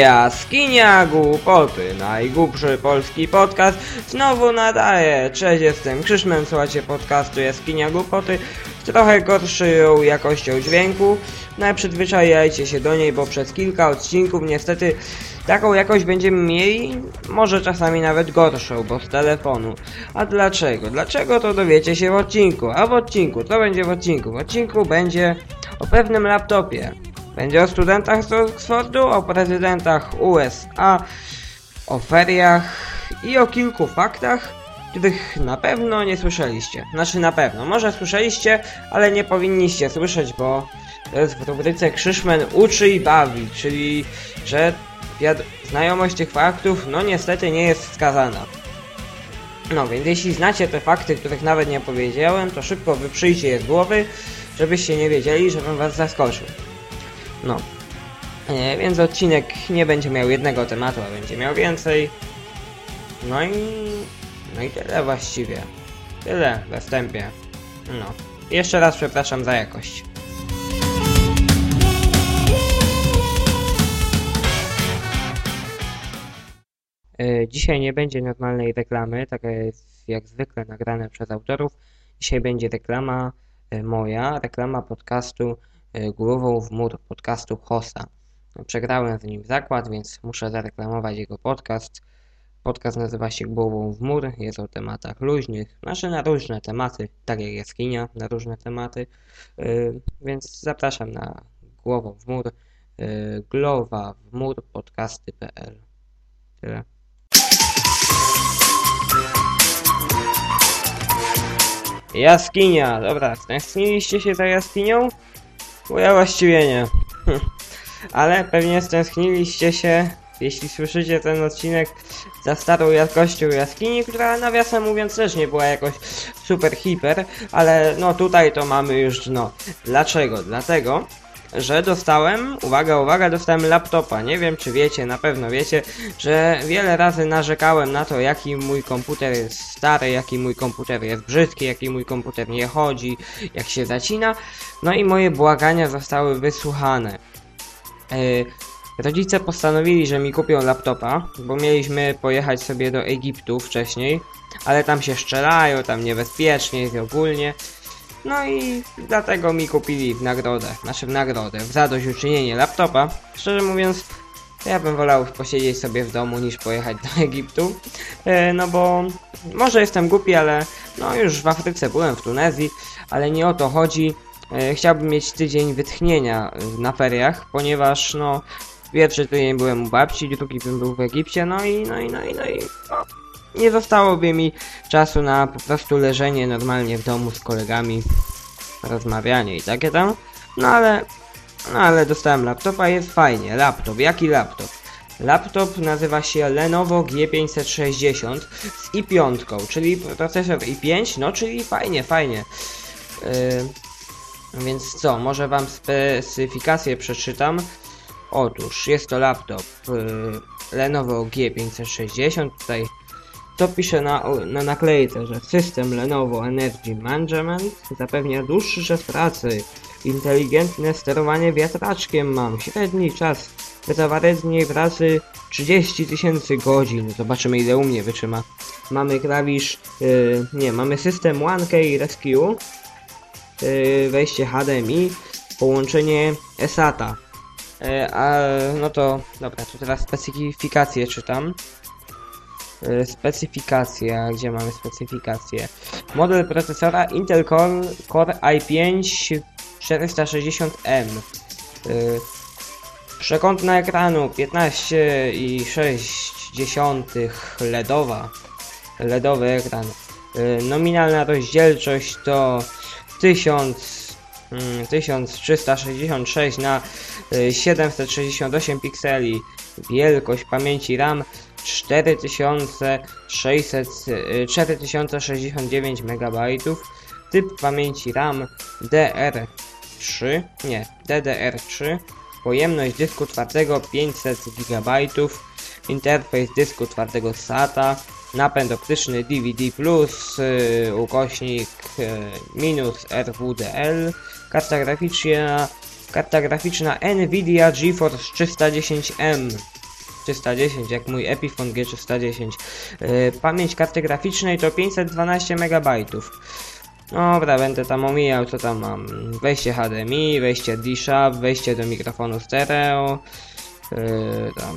Jaskinia Głupoty, najgłupszy polski podcast, znowu nadaje. Cześć, jestem Krzyszmen, słuchacie podcastu Jaskinia Głupoty z trochę gorszą jakością dźwięku. No przyzwyczajajcie się do niej, bo przez kilka odcinków niestety taką jakość będziemy mieli, może czasami nawet gorszą, bo z telefonu. A dlaczego? Dlaczego to dowiecie się w odcinku? A w odcinku, co będzie w odcinku? W odcinku będzie o pewnym laptopie. Będzie o studentach z Oxfordu, o prezydentach USA, o feriach i o kilku faktach, których na pewno nie słyszeliście. Znaczy na pewno, może słyszeliście, ale nie powinniście słyszeć, bo to jest w rubryce Krzyszmen uczy i bawi, czyli że znajomość tych faktów no niestety nie jest wskazana. No więc jeśli znacie te fakty, których nawet nie powiedziałem, to szybko wyprzyjcie je z głowy, żebyście nie wiedzieli, żebym was zaskoczył. No. E, więc odcinek nie będzie miał jednego tematu, a będzie miał więcej. No i... No i tyle właściwie. Tyle we wstępie. No. Jeszcze raz przepraszam za jakość. Dzisiaj nie będzie normalnej reklamy, taka jest jak zwykle nagrane przez autorów. Dzisiaj będzie reklama e, moja, reklama podcastu E, głową w mur podcastu Hossa. Przegrałem z nim zakład, więc muszę zareklamować jego podcast. Podcast nazywa się Głową w mur, jest o tematach luźnych, znaczy na różne tematy, tak jak jaskinia, na różne tematy, więc zapraszam na Głową w mur, glowa w mur podcasty.pl. Tyle. Jaskinia, dobra, stęskniliście się za jaskinią? Bo ja właściwie nie. Ale pewnie stęskniliście się, jeśli słyszycie ten odcinek, za starą jakością jaskini, która nawiasem mówiąc też nie była jakoś super hiper, ale no tutaj to mamy już dno. Dlaczego? Dlatego, że dostałem, uwaga, uwaga, dostałem laptopa. Nie wiem, czy wiecie, na pewno wiecie, że wiele razy narzekałem na to, jaki mój komputer jest stary, jaki mój komputer jest brzydki, jaki mój komputer nie chodzi, jak się zacina. No i moje błagania zostały wysłuchane. Yy, rodzice postanowili, że mi kupią laptopa, bo mieliśmy pojechać sobie do Egiptu wcześniej, ale tam się szczelają, tam niebezpiecznie jest ogólnie. No i dlatego mi kupili w nagrodę, znaczy w nagrodę, w zadośćuczynienie laptopa. Szczerze mówiąc, ja bym wolał posiedzieć sobie w domu niż pojechać do Egiptu. E, no bo może jestem głupi, ale no już w Afryce byłem, w Tunezji, ale nie o to chodzi. E, chciałbym mieć tydzień wytchnienia na feriach, ponieważ no pierwszy tydzień byłem u babci, drugi bym był w Egipcie, no i no i no i no i no, nie zostałoby mi czasu na po prostu leżenie normalnie w domu z kolegami, rozmawianie i takie tam. No ale, no ale dostałem laptopa, jest fajnie. Laptop, jaki laptop? Laptop nazywa się Lenovo G560 z i5, czyli procesor i5, no czyli fajnie, fajnie. Yy, więc co, może wam specyfikację przeczytam. Otóż jest to laptop yy, Lenovo G560, tutaj to pisze na, na naklejce, że system Lenovo Energy Management zapewnia dłuższy czas pracy. Inteligentne sterowanie wiatraczkiem mam. Średni czas niej pracy 30 tysięcy godzin. Zobaczymy ile u mnie wytrzyma. Mamy klawisz, yy, nie, mamy system OneK Rescue, yy, wejście HDMI, połączenie SATA. Yy, a, no to, dobra, to teraz specyfikację czytam. E, specyfikacja, gdzie mamy specyfikację? Model procesora Intel Core, Core i5 460M. Przekątna ekranu 15,6 LEDowa. LEDowy ekran. E, nominalna rozdzielczość to 1000 1366 mm, na 768 e, pikseli. Wielkość pamięci RAM 4600, 4069 MB, typ pamięci RAM DR3, nie, DDR3, pojemność dysku twardego 500 GB, interfejs dysku twardego SATA, napęd optyczny DVD+, yy, ukośnik yy, minus RWDL, karta graficzna, karta graficzna Nvidia GeForce 310M. 310, jak mój Epiphone G310. Yy, pamięć karty graficznej to 512 MB. Dobra, będę tam omijał, co tam mam. Wejście HDMI, wejście D-Sharp, wejście do mikrofonu stereo. Yy, tam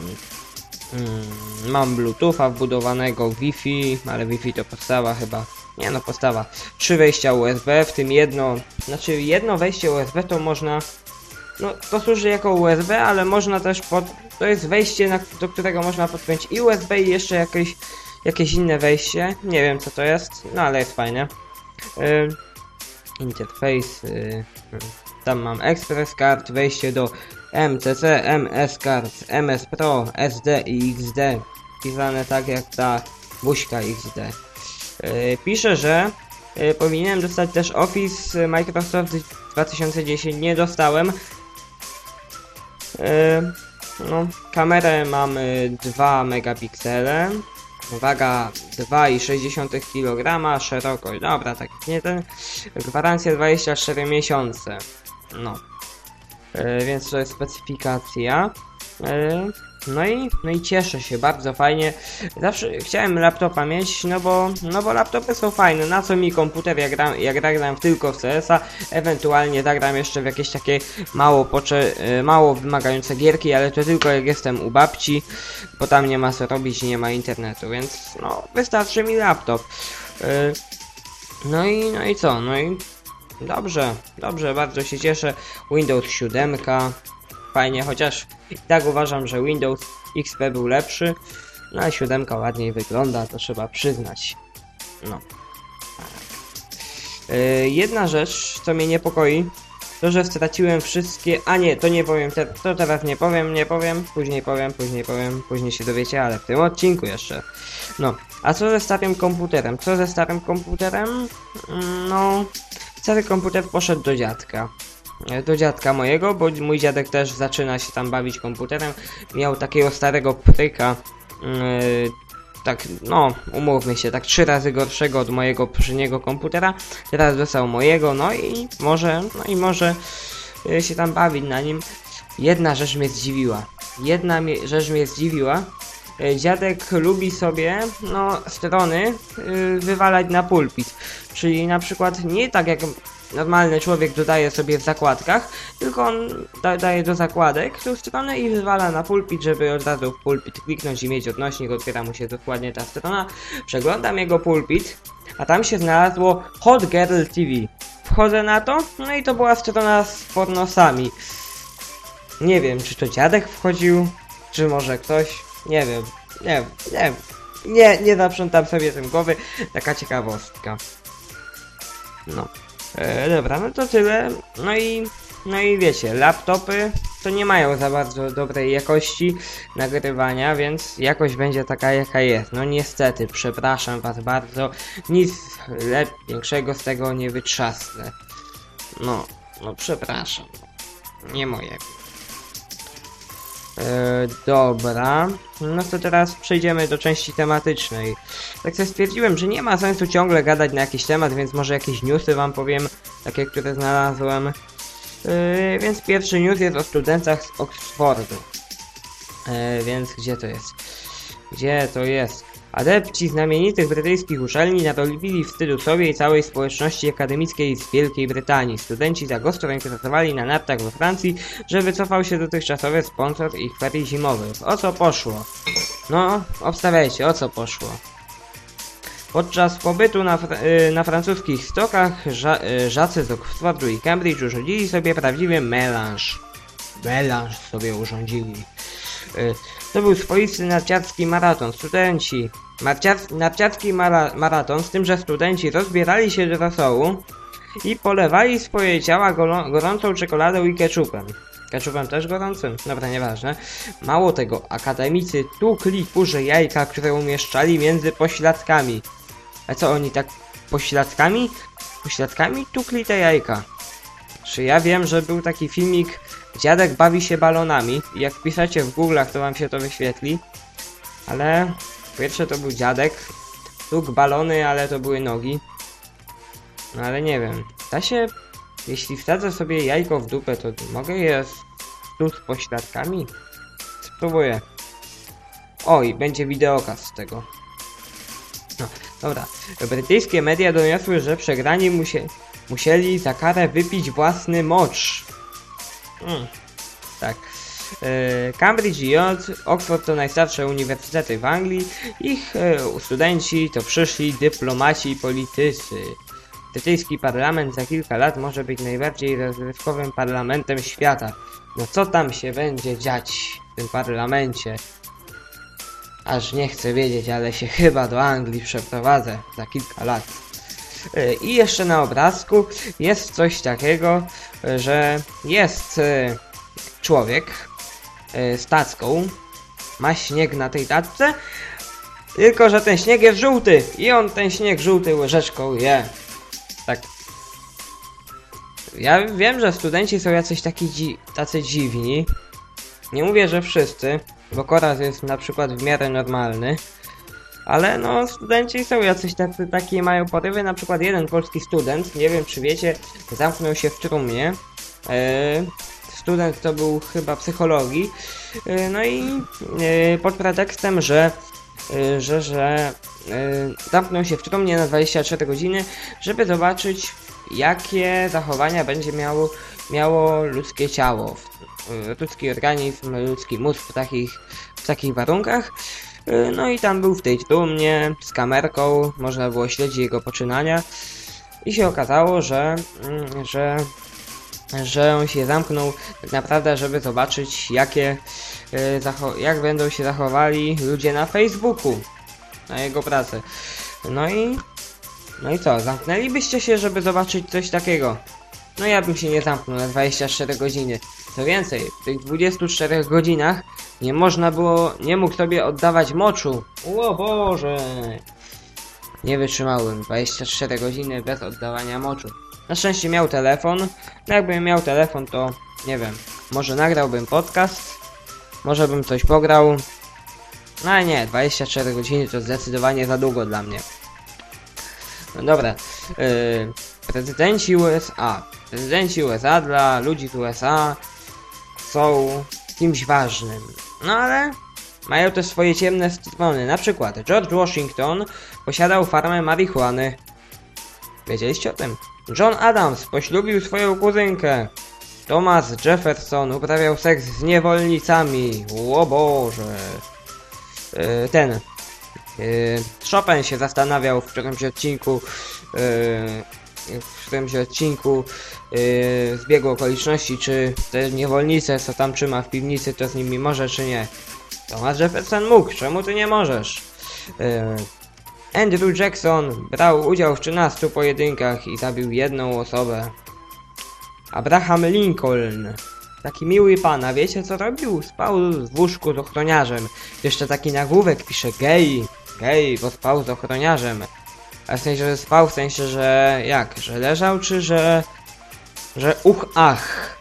mm, mam Bluetootha wbudowanego, Wi-Fi, ale Wi-Fi to podstawa chyba. Nie no, podstawa. Trzy wejścia USB, w tym jedno, znaczy jedno wejście USB to można, no to służy jako USB, ale można też pod, to jest wejście, na, do którego można podpiąć i USB i jeszcze jakieś, jakieś inne wejście. Nie wiem co to jest, no ale jest fajne. Yy, interface, yy, tam mam Express Card, wejście do MCC, MS Card, MS Pro, SD i XD. Pisane tak jak ta buźka XD. Yy, pisze, że yy, powinienem dostać też Office Microsoft 2010. Nie dostałem. Yy, no, kamerę mam y, 2 megapiksele. Waga 2,6 kg, szerokość, dobra, tak nie ten. Gwarancja 24 miesiące. No. E, więc to jest specyfikacja. E, no i, no i cieszę się, bardzo fajnie. Zawsze chciałem laptopa mieć, no bo, no bo laptopy są fajne. Na co mi komputer, jak gram, jak gram tylko w CS-a, ewentualnie zagram jeszcze w jakieś takie mało, pocze, e, mało wymagające gierki, ale to tylko jak jestem u babci, bo tam nie ma co robić, nie ma internetu, więc no wystarczy mi laptop. E, No i, no i co? No i dobrze, dobrze, bardzo się cieszę. Windows 7, fajnie, chociaż i tak uważam, że Windows XP był lepszy, no a 7 ładniej wygląda, to trzeba przyznać. No. Yy, jedna rzecz, co mnie niepokoi, to, że straciłem wszystkie... A nie, to nie powiem, te, to teraz nie powiem, nie powiem, później powiem, później powiem, później się dowiecie, ale w tym odcinku jeszcze. No, a co ze starym komputerem? Co ze starym komputerem? Mm, No, stary komputer poszedł do dziadka. E, Do dziadka mojego, bo mój dziadek też zaczyna się tam bawić komputerem. Miał takiego starego pryka, yy, tak, no, umówmy się, tak trzy razy gorszego od mojego poprzedniego komputera. Teraz dostał mojego, no i może, no i może yy, się tam bawić na nim. Jedna rzecz mnie zdziwiła. Jedna mnie, rzecz mnie zdziwiła. Dziadek lubi sobie, no, strony yy, wywalać na pulpit. Czyli na przykład nie tak jak normalny człowiek dodaje sobie w zakładkach, tylko on da, daje do zakładek tą stronę i wywala na pulpit, żeby od razu w pulpit kliknąć i mieć odnośnik, otwiera mu się dokładnie ta strona. Przeglądam jego pulpit, a tam się znalazło Hot Girl TV. Wchodzę na to, no i to była strona z pornosami. Nie wiem, czy to dziadek wchodził, czy może ktoś, nie wiem, nie nie. Nie, nie zaprzątam sobie tym głowy, taka ciekawostka. No. E, dobra, no to tyle. No i, no i wiecie, laptopy to nie mają za bardzo dobrej jakości nagrywania, więc jakość będzie taka jaka jest. No niestety, przepraszam was bardzo, nic większego z tego nie wytrzasnę. No, no przepraszam. Nie moje. E, dobra, no to teraz przejdziemy do części tematycznej. Tak sobie stwierdziłem, że nie ma sensu ciągle gadać na jakiś temat, więc może jakieś newsy wam powiem, takie, które znalazłem. E, więc pierwszy news jest o studentach z Oxfordu. E, więc gdzie to jest? Gdzie to jest? Adepci znamienitych brytyjskich uczelni narobili wstydu sobie i całej społeczności akademickiej z Wielkiej Brytanii. Studenci tak ostro interesowali na nartach we Francji, że wycofał się dotychczasowy sponsor ich ferii zimowych. O co poszło? No, obstawiajcie, o co poszło. Podczas pobytu na, fr y, na francuskich stokach ża y, żacy z Oxfordu i Cambridge urządzili sobie prawdziwy melanż. Melanż sobie urządzili. To był swoisty narciarski maraton. Studenci. Narciar narciarski mara maraton, z tym, że studenci rozbierali się do rosołu i polewali swoje ciała gorącą czekoladą i ketchupem. Ketchupem też gorącym? Dobra, nieważne. Mało tego, akademicy tukli kurze jajka, które umieszczali między pośladkami. A co oni tak pośladkami? Pośladkami tukli te jajka. Czy ja wiem, że był taki filmik Dziadek bawi się balonami jak piszecie w Google'ach to wam się to wyświetli. Ale pierwsze to był dziadek. Tuk balony, ale to były nogi. No ale nie wiem. Da się. Jeśli wsadzę sobie jajko w dupę, to mogę je stuć pośladkami? Spróbuję. Oj, będzie wideokaz z tego. No, dobra. Brytyjskie media doniosły, że przegrani musie musieli za karę wypić własny mocz. Mm, tak. E, Cambridge i Yale, Oxford to najstarsze uniwersytety w Anglii. Ich e, studenci to przyszli dyplomaci i politycy. Brytyjski parlament za kilka lat może być najbardziej rozrywkowym parlamentem świata. No co tam się będzie dziać w tym parlamencie? Aż nie chcę wiedzieć, ale się chyba do Anglii przeprowadzę za kilka lat. E, I jeszcze na obrazku jest coś takiego, e, że jest e, człowiek z tacką, ma śnieg na tej tacce, tylko że ten śnieg jest żółty i on ten śnieg żółty łyżeczką je. Tak. Ja wiem, że studenci są jacyś taki dzi tacy dziwni. Nie mówię, że wszyscy, bo Koraz jest na przykład w miarę normalny. Ale no, studenci są jacyś tacy, takie mają porywy, na przykład jeden polski student, nie wiem czy wiecie, zamknął się w trumnie. E, student to był chyba psychologii. E, no i e, pod pretekstem, że że, że zamknął się w trumnie na 24 godziny, żeby zobaczyć jakie zachowania będzie miało, miało ludzkie ciało, ludzki organizm, ludzki mózg w takich, w takich warunkach. E, No i tam był w tej trumnie z kamerką, można było śledzić jego poczynania i się okazało, że, mm, że, że on się zamknął tak naprawdę, żeby zobaczyć jakie, zacho- jak będą się zachowali ludzie na Facebooku, na jego pracę. No i, no i co, zamknęlibyście się, żeby zobaczyć coś takiego? No ja bym się nie zamknął na 24 godziny. Co więcej, w tych 24 godzinach nie można było, nie mógł sobie oddawać moczu. O Boże! Nie wytrzymałem 24 godziny bez oddawania moczu. Na szczęście miał telefon. No jakbym miał telefon, to nie wiem, może nagrałbym podcast, może bym coś pograł. No ale nie, 24 godziny to zdecydowanie za długo dla mnie. No dobra, yy, prezydenci USA. Prezydenci USA dla ludzi z USA są kimś ważnym. No ale mają też swoje ciemne strony. Na przykład George Washington posiadał farmę marihuany. Wiedzieliście o tym? John Adams poślubił swoją kuzynkę. Thomas Jefferson uprawiał seks z niewolnicami. O Boże. Yy, ten. Yy, Chopin się zastanawiał w którymś odcinku. Yy, w którymś odcinku yy, zbiegu okoliczności, czy te niewolnice, co tam trzyma w piwnicy, to z nimi może, czy nie. Thomas Jefferson mógł, czemu ty nie możesz? Yy, Andrew Jackson brał udział w 13 pojedynkach i zabił jedną osobę. Abraham Lincoln. Taki miły pana, wiecie co robił? Spał w łóżku z ochroniarzem. Jeszcze taki nagłówek pisze gej, gej, bo spał z ochroniarzem. A w sensie, że spał, w sensie, że jak? Że leżał, czy że... Że uch, ach.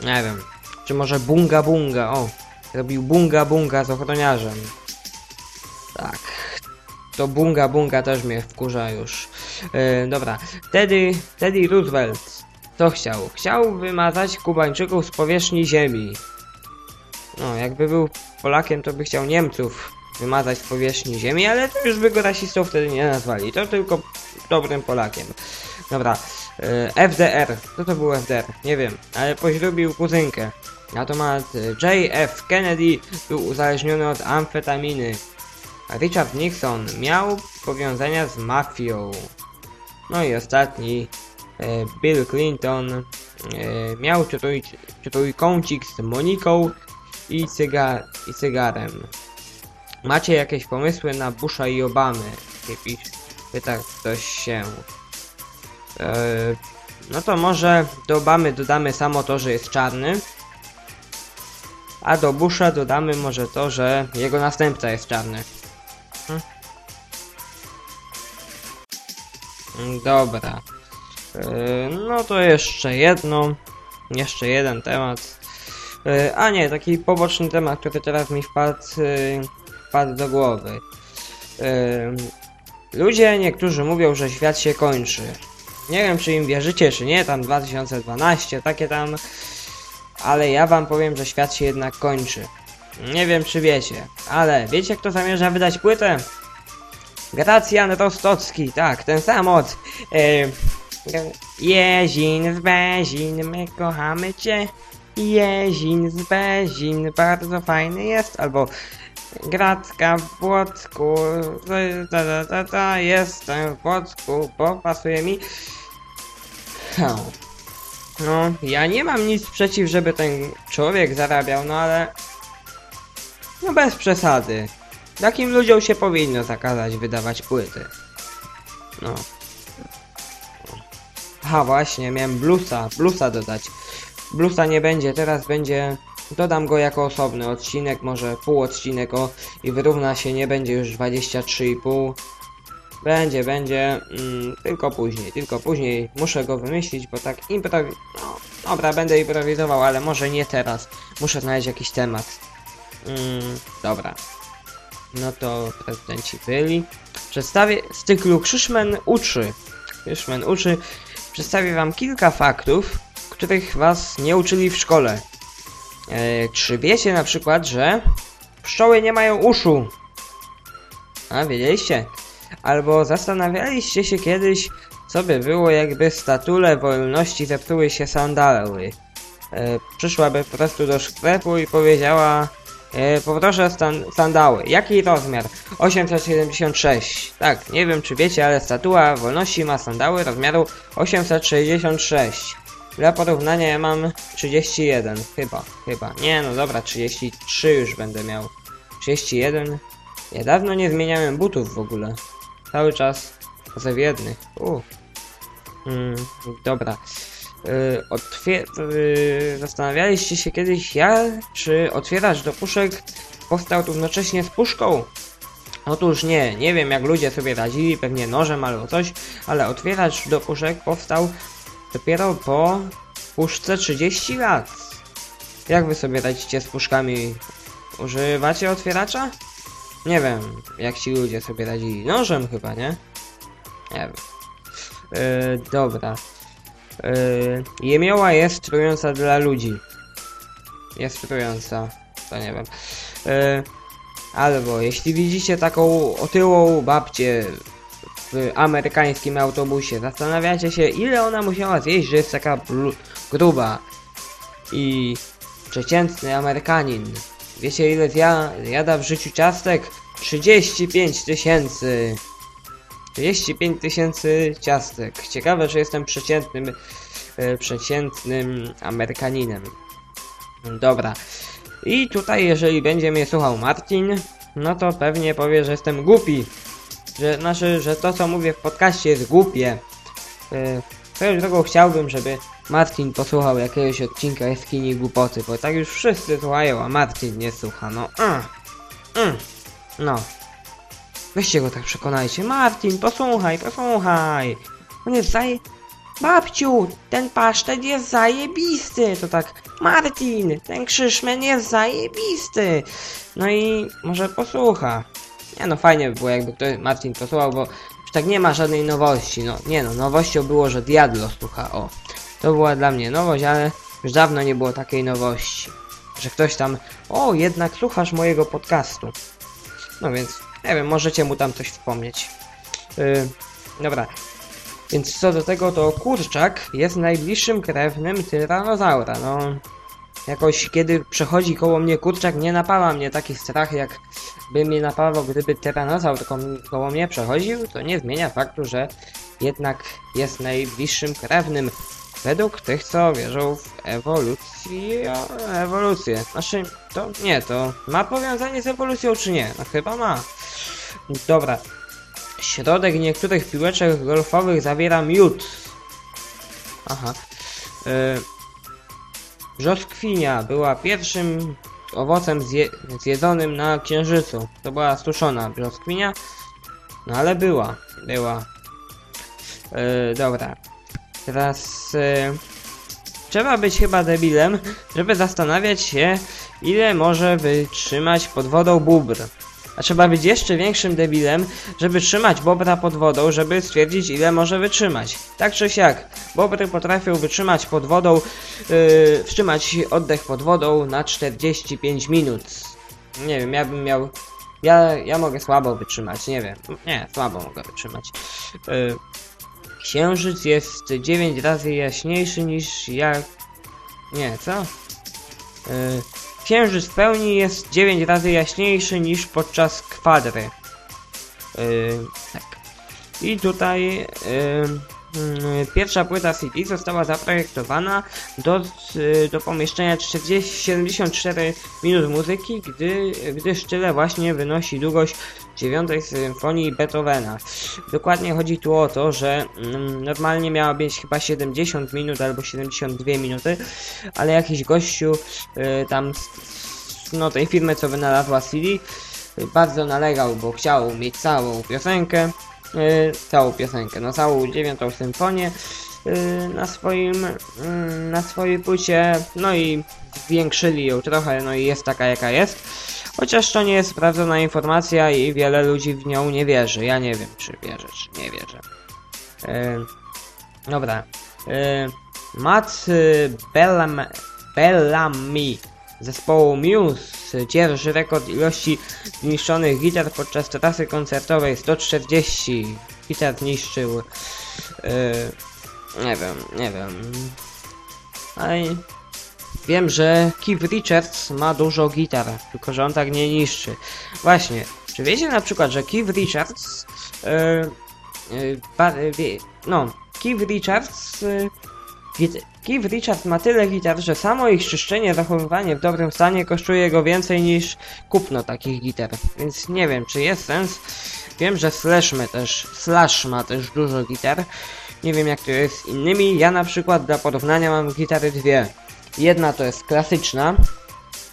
Nie wiem. Czy może bunga bunga, o. Robił bunga bunga z ochroniarzem. Tak. To bunga bunga też mnie wkurza już. Yy, dobra. Teddy, Teddy Roosevelt. Co chciał? Chciał wymazać Kubańczyków z powierzchni ziemi. No, jakby był Polakiem, to by chciał Niemców wymazać z powierzchni ziemi, ale to już by go rasistą wtedy nie nazwali. To tylko dobrym Polakiem. Dobra. Yy, FDR. Co to był FDR? Nie wiem, ale poślubił kuzynkę. Natomiast JF Kennedy był uzależniony od amfetaminy. A Richard Nixon miał powiązania z mafią. No i ostatni, e, Bill Clinton e, miał trój, trójkącik z Moniką i, cyga, i cygarem. Macie jakieś pomysły na Busha i Obamy? Pyta ktoś się. E, no to może do Obamy dodamy samo to, że jest czarny. A do Busha dodamy może to, że jego następca jest czarny. Dobra. Yy, No to jeszcze jedno. Jeszcze jeden temat. E, a nie, taki poboczny temat, który teraz mi wpadł, e, wpadł do głowy. Ludzie niektórzy mówią, że świat się kończy. Nie wiem, czy im wierzycie, czy nie, tam 2012, takie tam. Ale ja wam powiem, że świat się jednak kończy. Nie wiem, czy wiecie, ale wiecie, kto zamierza wydać płytę? Gracjan Rostocki, tak, ten sam od... E, Jezin z Bezin, my kochamy cię. Jezin z Bezin, bardzo fajny jest, albo Gracka w Płocku, ta, ta, ta, ta, jestem w Płocku, bo pasuje mi. No, ja nie mam nic przeciw, żeby ten człowiek zarabiał, no ale... No bez przesady. Takim ludziom się powinno zakazać wydawać płyty. No. Aha, właśnie, miałem bluesa, bluesa dodać. Bluesa nie będzie, teraz będzie... Dodam go jako osobny odcinek, może pół odcinek o i wyrówna się, nie będzie już 23,5. Będzie, będzie, mm, tylko później, tylko później muszę go wymyślić, bo tak improwi... No, dobra, będę improwizował, ale może nie teraz. Muszę znaleźć jakiś temat. Mm, dobra. No to prezydenci byli. Przedstawię z cyklu Krzyszmen uczy. Krzyszmen uczy. Przedstawię wam kilka faktów, których was nie uczyli w szkole. E, czy wiecie na przykład, że pszczoły nie mają uszu? A, wiedzieliście? Albo zastanawialiście się kiedyś, co by było, jakby statule wolności zepsuły się sandały? E, przyszłaby po prostu do sklepu i powiedziała e, poproszę stan sandały. Jaki rozmiar? 876. Tak, nie wiem czy wiecie, ale statua wolności ma sandały rozmiaru 866. Dla porównania ja mam 31, chyba, chyba. Nie, no dobra, 33 już będę miał. 31. Ja dawno nie zmieniałem butów w ogóle. Cały czas ze jednych. Uh. Mm, dobra. Yy, zastanawialiście się kiedyś ja, czy otwieracz do puszek powstał równocześnie z puszką? Otóż nie, nie wiem jak ludzie sobie radzili, pewnie nożem albo coś, ale otwieracz do puszek powstał dopiero po puszce 30 lat. Jak wy sobie radzicie z puszkami? Używacie otwieracza? Nie wiem, jak ci ludzie sobie radzili. Nożem chyba, nie? Nie wiem. Yy, dobra. Yy, jemioła jest trująca dla ludzi. Jest trująca. To nie wiem. Yy, albo jeśli widzicie taką otyłą babcię w amerykańskim autobusie, zastanawiacie się ile ona musiała zjeść, że jest taka gruba. I przeciętny Amerykanin. Wiecie ile zja jada w życiu ciastek? 35 tysięcy. 35 tysięcy ciastek. Ciekawe, że jestem przeciętnym, e, przeciętnym Amerykaninem. Dobra. I tutaj, jeżeli będzie mnie słuchał Martin, no to pewnie powie, że jestem głupi. Że, znaczy, że to co mówię w podcaście jest głupie. E, Swoją drogą chciałbym, żeby Martin posłuchał jakiegoś odcinka Jaskini Głupoty, bo tak już wszyscy słuchają, a Martin nie słucha, no. Mm, mm, no. Weźcie go tak przekonajcie. Martin, posłuchaj, posłuchaj. On jest zaje... Babciu, ten pasztet jest zajebisty. To tak, Martin, ten krzyszmen jest zajebisty. No i może posłucha. Nie no, fajnie by było jakby ktoś Martin posłuchał, bo już tak nie ma żadnej nowości. No, nie no, nowością było, że Diablo słucha, o. To była dla mnie nowość, ale już dawno nie było takiej nowości. Że ktoś tam, o, jednak słuchasz mojego podcastu. No więc, nie wiem, możecie mu tam coś wspomnieć. Yy, dobra. Więc co do tego, to kurczak jest najbliższym krewnym tyranozaura. No, jakoś kiedy przechodzi koło mnie kurczak, nie napawa mnie taki strach, jak by mnie napawał, gdyby tyranozaur ko koło mnie przechodził. To nie zmienia faktu, że jednak jest najbliższym krewnym. Według tych, co wierzą w ewolucję, ewolucję. Znaczy, to nie, to ma powiązanie z ewolucją, czy nie? No chyba ma. Dobra. Środek niektórych piłeczek golfowych zawiera miód. Aha. Yy, Brzoskwinia była pierwszym owocem zje zjedzonym na księżycu. To była suszona brzoskwinia. No ale była, była. Yy, dobra. Teraz yy, trzeba być chyba debilem, żeby zastanawiać się, ile może wytrzymać pod wodą bóbr. A trzeba być jeszcze większym debilem, żeby trzymać bobra pod wodą, żeby stwierdzić ile może wytrzymać. Tak czy siak, bobry potrafią wytrzymać pod wodą, yy, wstrzymać oddech pod wodą na 45 minut. Nie wiem, ja bym miał... Ja, ja mogę słabo wytrzymać, nie wiem. Nie, słabo mogę wytrzymać. Yy, księżyc jest 9 razy jaśniejszy niż jak... Nie, co? Yy, Księżyc w pełni jest 9 razy jaśniejszy niż podczas kwadry. Yy, tak. I tutaj yy, yy, pierwsza płyta CD została zaprojektowana do, yy, do pomieszczenia 40, 74 minut muzyki, gdy, gdyż tyle właśnie wynosi długość 9 symfonii Beethovena. Dokładnie chodzi tu o to, że mm, normalnie miała być chyba 70 minut albo 72 minuty, ale jakiś gościu y, tam z, no, tej firmy, co wynalazła CD, y, bardzo nalegał, bo chciał mieć całą piosenkę, y, całą piosenkę, no całą dziewiątą symfonię y, na swoim, y, na swojej płycie, no i zwiększyli ją trochę, no i jest taka jaka jest. Chociaż to nie jest sprawdzona informacja i wiele ludzi w nią nie wierzy. Ja nie wiem, czy wierzę, czy nie wierzę. Yy, dobra. Yy, Matt Bellam, Bellamy zespołu Muse dzierży rekord ilości zniszczonych gitar podczas trasy koncertowej 140 gitar niszczył. Yy, nie wiem, nie wiem. Ale Wiem, że Keith Richards ma dużo gitar, tylko że on tak nie niszczy. Właśnie, czy wiecie na przykład, że Keith Richards... Yy, yy, no, Keith Richards... Yy, Keith Richards ma tyle gitar, że samo ich czyszczenie, zachowywanie w dobrym stanie kosztuje go więcej niż kupno takich gitar. Więc nie wiem, czy jest sens. Wiem, że Slash ma też, Slash ma też dużo gitar. Nie wiem jak to jest z innymi. Ja na przykład dla porównania mam gitary dwie. Jedna to jest klasyczna,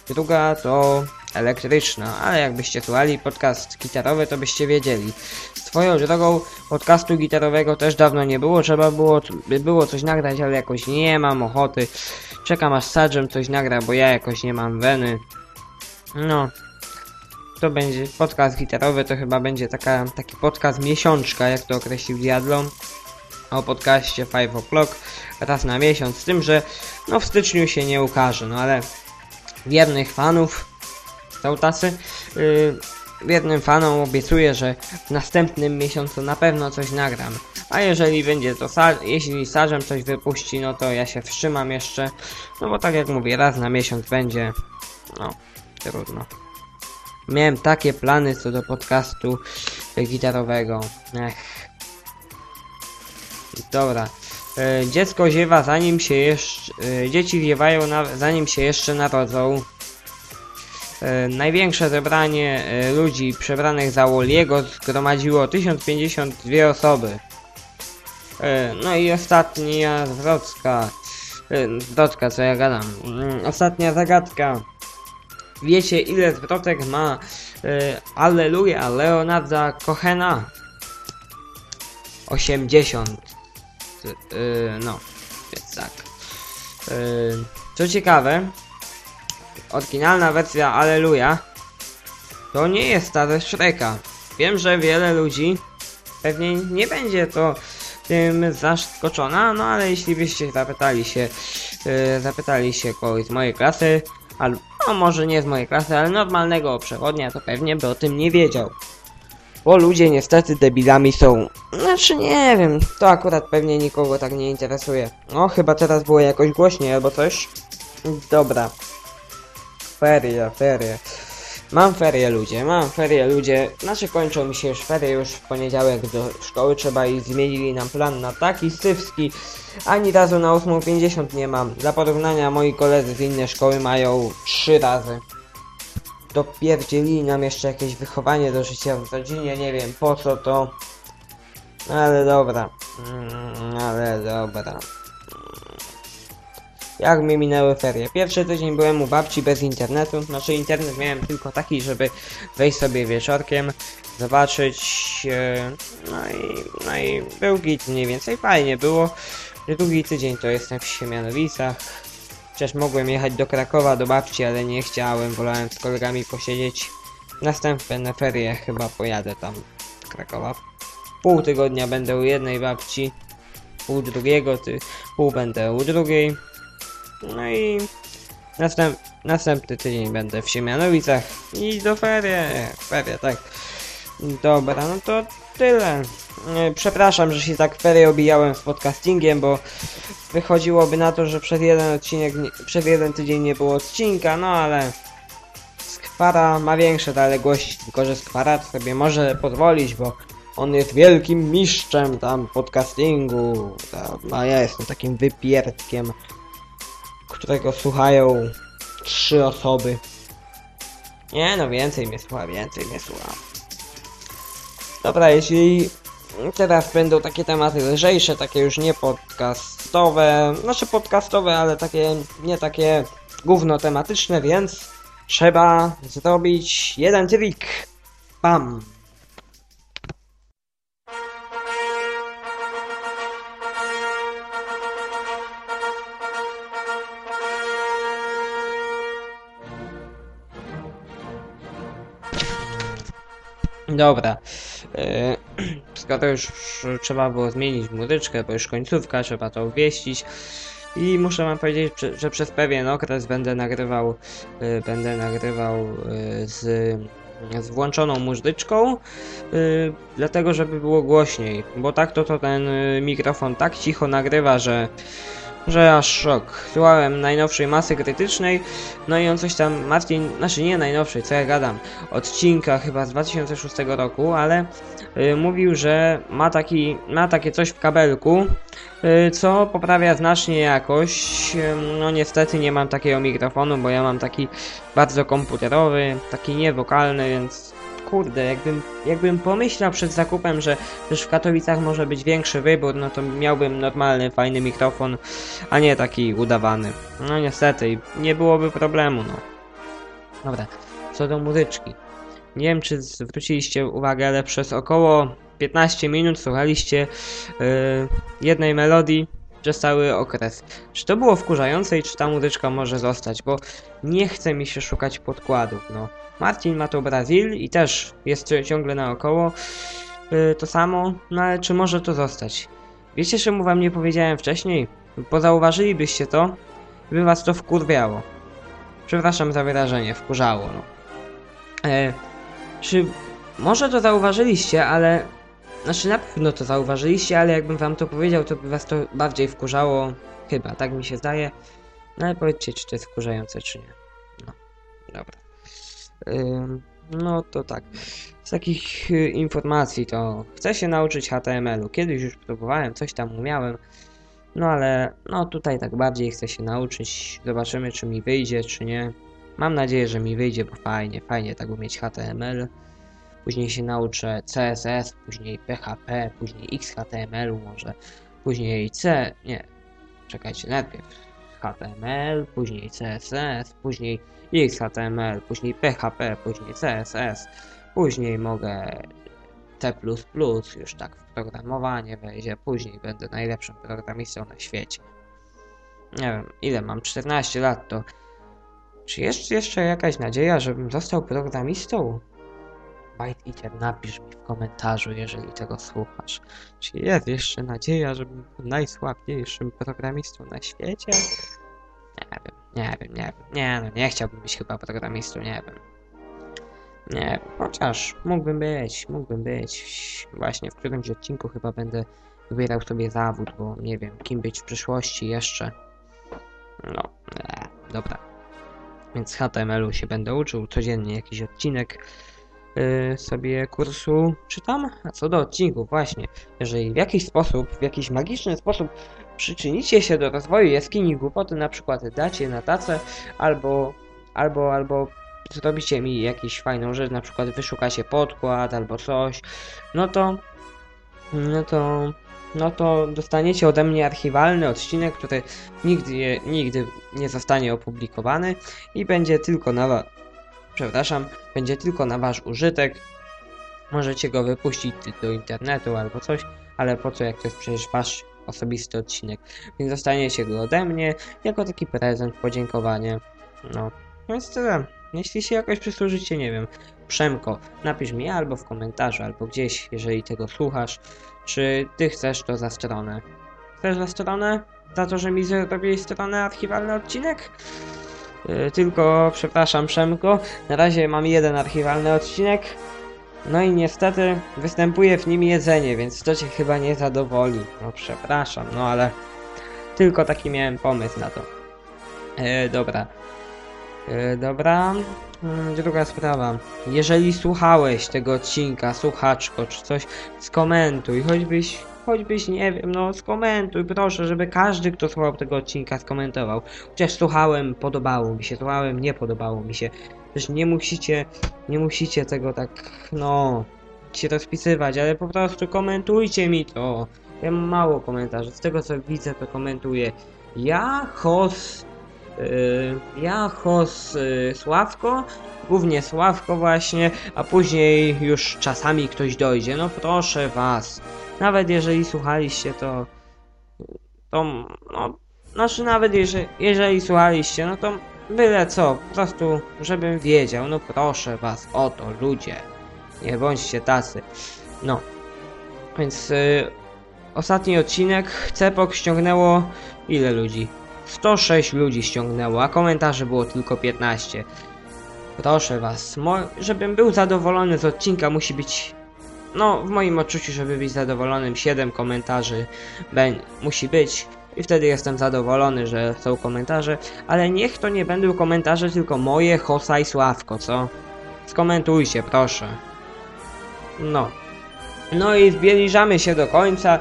druga to elektryczna, ale jakbyście słuchali podcast gitarowy, to byście wiedzieli. Swoją drogą podcastu gitarowego też dawno nie było, trzeba było, by było coś nagrać, ale jakoś nie mam ochoty. Czekam aż Sadżem coś nagra, bo ja jakoś nie mam weny. No, to będzie podcast gitarowy, to chyba będzie taka, taki podcast miesiączka, jak to określił Diadlo o podcaście 5 o'clock raz na miesiąc, z tym, że no w styczniu się nie ukaże, no ale wiernych fanów są tacy, yy, wiernym fanom obiecuję, że w następnym miesiącu na pewno coś nagram. A jeżeli będzie to, jeśli Sarzem coś wypuści, no to ja się wstrzymam jeszcze, no bo tak jak mówię, raz na miesiąc będzie, no, trudno. Miałem takie plany co do podcastu gitarowego, ech. Dobra. E, dziecko ziewa zanim się jeszcze... E, dzieci ziewają na, zanim się jeszcze narodzą. E, największe zebranie ludzi przebranych za Woliego zgromadziło 1052 osoby. No i ostatnia zwrotka. Zwrotka, co ja gadam. Mm, ostatnia zagadka. Wiecie ile zwrotek ma Alleluja Leonarda Cohena? 80. Yy, no, więc tak. Yy, co ciekawe, oryginalna wersja Alleluja to nie jest ta ze Shreka. Wiem, że wiele ludzi pewnie nie będzie to tym zaskoczona, no ale jeśli byście zapytali się, yy, zapytali się kogoś z mojej klasy, albo no może nie z mojej klasy, ale normalnego przewodnia, to pewnie by o tym nie wiedział. Bo ludzie niestety debilami są. Znaczy nie wiem, to akurat pewnie nikogo tak nie interesuje. No chyba teraz było jakoś głośniej albo coś. Dobra. Ferie, ferie. Mam ferie ludzie, mam ferie ludzie. Znaczy kończą mi się już ferie, już w poniedziałek do szkoły trzeba i zmienili nam plan na taki stywski. Ani razu na 8.50 nie mam. Dla porównania moi koledzy z innej szkoły mają 3 razy dopierdzieli nam jeszcze jakieś wychowanie do życia w rodzinie, nie wiem po co to. Ale dobra. Mm, ale dobra. jak mi minęły ferie. Pierwszy tydzień byłem u babci bez internetu, znaczy internet miałem tylko taki, żeby wejść sobie wieczorkiem, zobaczyć, e, no i, no i był git mniej więcej, fajnie było. Drugi tydzień to jestem w Siemianowicach, Chociaż mogłem jechać do Krakowa, do babci, ale nie chciałem, wolałem z kolegami posiedzieć. Następne ferie chyba pojadę tam do Krakowa. Pół tygodnia będę u jednej babci, pół drugiego, ty, pół będę u drugiej. No i następ, następny tydzień będę w Siemianowicach i do ferie, ferie, tak. Dobra, no to tyle. E, Przepraszam, że się tak ferie obijałem z podcastingiem, bo wychodziłoby na to, że przez jeden odcinek, przez jeden tydzień nie było odcinka, no ale Skwara ma większe zaległości, tylko że Skwara sobie może pozwolić, bo on jest wielkim mistrzem tam podcastingu, a ja jestem takim wypierdkiem, którego słuchają trzy osoby. Nie no, więcej mnie słucha, więcej mnie słucha. Dobra, jeśli teraz będą takie tematy lżejsze, takie już nie podcastowe, znaczy podcastowe, ale takie nie takie gówno tematyczne, więc trzeba zrobić jeden trik. Pam. Dobra. E, skoro już trzeba było zmienić muzyczkę, bo już końcówka, trzeba to uwieścić. I muszę wam powiedzieć, że- przez pewien okres będę nagrywał, e, będę nagrywał e, z, z włączoną muzyczką, dlatego żeby było głośniej, bo tak to, to ten mikrofon tak cicho nagrywa, że że aż szok. Słuchałem najnowszej masy krytycznej, no i on coś tam, Marcin, znaczy nie najnowszej, co ja gadam, odcinka chyba z 2006 roku, ale y, mówił, że ma, taki, ma takie coś w kabelku, y, co poprawia znacznie jakość. Ym, No niestety nie mam takiego mikrofonu, bo ja mam taki bardzo komputerowy, taki niewokalny, więc kurde, jakbym, jakbym pomyślał przed zakupem, że też w Katowicach może być większy wybór, no to miałbym normalny, fajny mikrofon, a nie taki udawany. No niestety, nie byłoby problemu, no. Dobra, co do muzyczki. Nie wiem, czy zwróciliście uwagę, ale przez około 15 minut słuchaliście yy, jednej melodii przez cały okres. Czy to było wkurzające i czy ta muzyczka może zostać? Bo nie chce mi się szukać podkładów, no. Marcin ma to Brazil i też jest ciągle naokoło yy, to samo, no ale czy może to zostać? Wiecie, czemu wam nie powiedziałem wcześniej? Bo zauważylibyście to, by was to wkurwiało. Przepraszam za wyrażenie, wkurzało, no. E, czy może to zauważyliście, ale... Znaczy na pewno to zauważyliście, ale jakbym wam to powiedział, to by was to bardziej wkurzało. Chyba, tak mi się zdaje. No ale powiedzcie, czy to jest wkurzające, czy nie. No, dobra. Ym, no to tak. Z takich y, informacji to chcę się nauczyć HTML-u. Kiedyś już próbowałem, coś tam umiałem. No ale no tutaj tak bardziej chcę się nauczyć. Zobaczymy czy mi wyjdzie, czy nie. Mam nadzieję, że mi wyjdzie, bo fajnie, fajnie tak umieć HTML. Później się nauczę CSS, później PHP, później XHTML-u może. Później C... nie. Czekajcie, najpierw HTML, później CSS, później XHTML, później PHP, później CSS. Później mogę C++, już tak w programowanie wejdzie. Później będę najlepszym programistą na świecie. Nie wiem, ile mam? 14 lat to... Czy jest jeszcze jakaś nadzieja, żebym został programistą? Bite Eater, napisz mi w komentarzu, jeżeli tego słuchasz. Czy jest jeszcze nadzieja, żebym był najsłabniejszym programistą na świecie? Nie wiem, nie wiem, nie wiem. Nie no, nie chciałbym być chyba programistą, nie wiem. Nie chociaż mógłbym być, mógłbym być. Właśnie w którymś odcinku chyba będę wybierał sobie zawód, bo nie wiem, kim być w przyszłości jeszcze. No, e, dobra. Więc HTML-u się będę uczył, codziennie jakiś odcinek sobie kursu czytam. A co do odcinków, właśnie, jeżeli w jakiś sposób, w jakiś magiczny sposób przyczynicie się do rozwoju jaskini głupoty, na przykład dacie na tacę, albo, albo, albo zrobicie mi jakąś fajną rzecz, na przykład wyszukacie podkład albo coś, no to, no to no to dostaniecie ode mnie archiwalny odcinek, który nigdy, nigdy nie zostanie opublikowany i będzie tylko na przepraszam, będzie tylko na wasz użytek. Możecie go wypuścić do internetu albo coś, ale po co jak to jest przecież wasz osobisty odcinek. Więc dostaniecie go ode mnie jako taki prezent, podziękowanie. No, więc tyle. Jeśli się jakoś przysłużycie, nie wiem, Przemko, napisz mi albo w komentarzu, albo gdzieś, jeżeli tego słuchasz, czy ty chcesz to za stronę. Chcesz za stronę? Za to, że mi zrobiłeś stronę archiwalny odcinek? Yy, tylko, przepraszam Przemko, na razie mam jeden archiwalny odcinek, no i niestety występuje w nim jedzenie, więc to cię chyba nie zadowoli. No przepraszam, no ale tylko taki miałem pomysł na to. E, dobra. E, dobra. Mm, Druga sprawa. Jeżeli słuchałeś tego odcinka, słuchaczko, czy coś, skomentuj. Choćbyś, choćbyś, nie wiem, no skomentuj, proszę, żeby każdy, kto słuchał tego odcinka, skomentował. Chociaż słuchałem, podobało mi się, słuchałem, nie podobało mi się. Też nie musicie, nie musicie tego tak, no, się rozpisywać, ale po prostu komentujcie mi to. Ja mam mało komentarzy, z tego co widzę, to komentuję. Ja, Hos, Yy, ja, Hos, yy, Sławko, głównie Sławko właśnie, a później już czasami ktoś dojdzie. No proszę was, nawet jeżeli słuchaliście to, to no, znaczy nawet jeżeli, jeżeli słuchaliście, no to byle co, po prostu żebym wiedział, no proszę was, o to ludzie, nie bądźcie tacy. No, więc yy, ostatni odcinek Cepok ściągnęło ile ludzi? 106 ludzi ściągnęło, a komentarzy było tylko 15. Proszę was, żebym był zadowolony z odcinka musi być... No, w moim odczuciu, żeby być zadowolonym, 7 komentarzy musi być. I wtedy jestem zadowolony, że są komentarze. Ale niech to nie będą komentarze tylko moje, Hosa i Sławko, co? Skomentujcie, proszę. No. No i zbliżamy się do końca.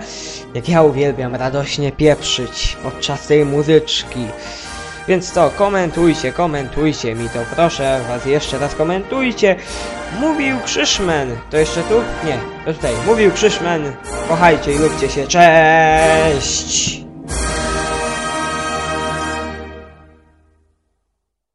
Jak ja uwielbiam radośnie pieprzyć podczas tej muzyczki. Więc to, komentujcie, komentujcie mi to, proszę was jeszcze raz komentujcie. Mówił Krzyszmen. To jeszcze tu? Nie, to tutaj. Mówił Krzyszmen. Kochajcie i lubcie się. Cześć!